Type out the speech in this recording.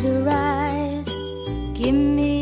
close your eyes. Give me